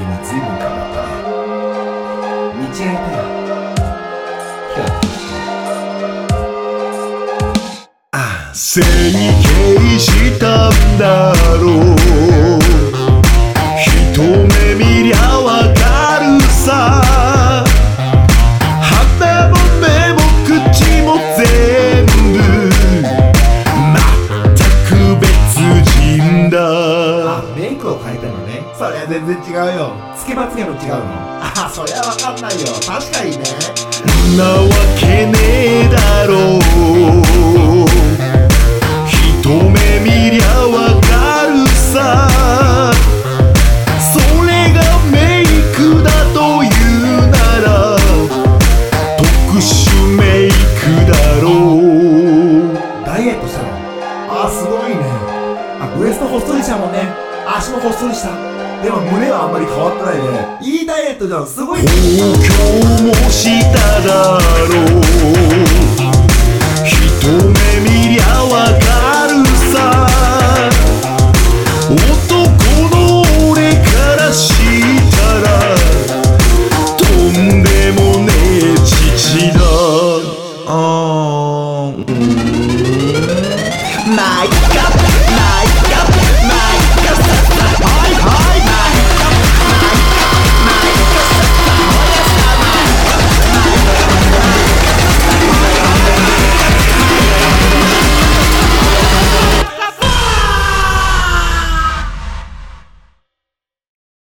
君随分変わったね。見違えたよ。ひょっとしてあ整形したんだ。たのね。そりゃ全然違うよ。つけまつげも違うの。あそりゃわかんないよ。確かにね。なわけねえだろう。一目見りゃわかるさ。それがメイクだというなら特殊メイクだろう。ダイエットしたの？あすごいね。あウエスト細いしたもんね足もほっそりしたでも胸はあんまり変わってないね。いいダイエットじゃん。すごい。東京もしただろう。一目見りゃわかるさ。男の俺からしたらとんでもねえ父だ。あー、うん My プマイ my God,